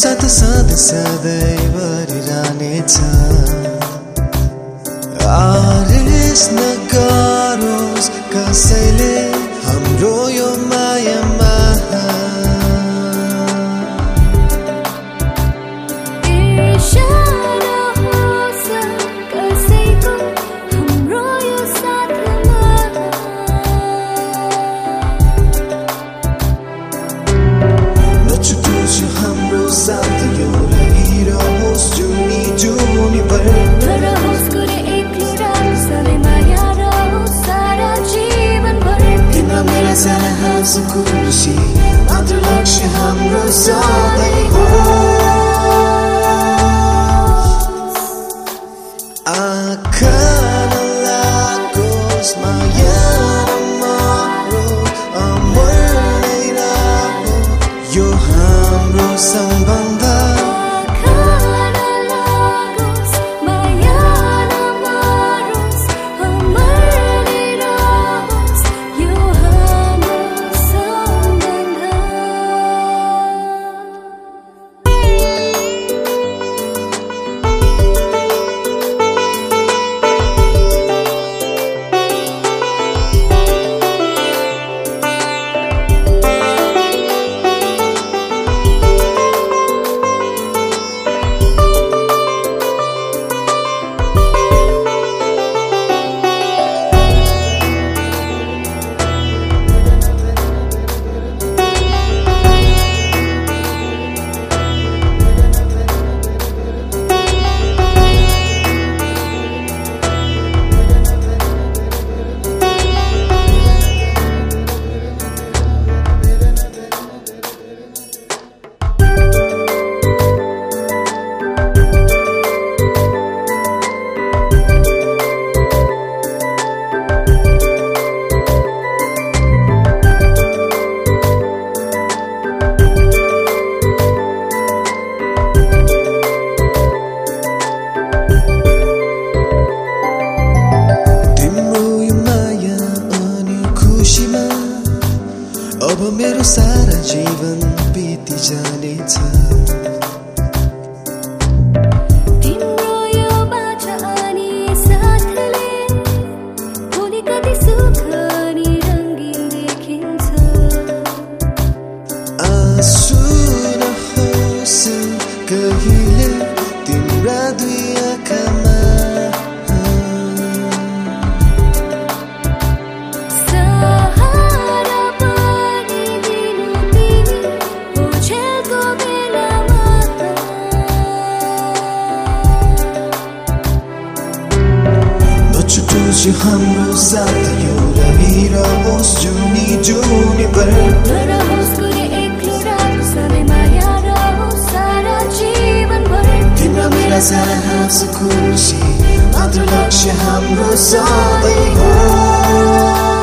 साथ सधैँ सधैँभरि रहनेछ आरिस नगरोस् कसैले تنهز كل شيء ما मेरो सारा जीवन बिति यो हाम्रो साथ यो रहिरहोस् जुनी जुनी जीवनभर तिम्रो मेरा सारा हाँसो खुसी मात्र लक्ष्य हाम्रो सधैँ हो।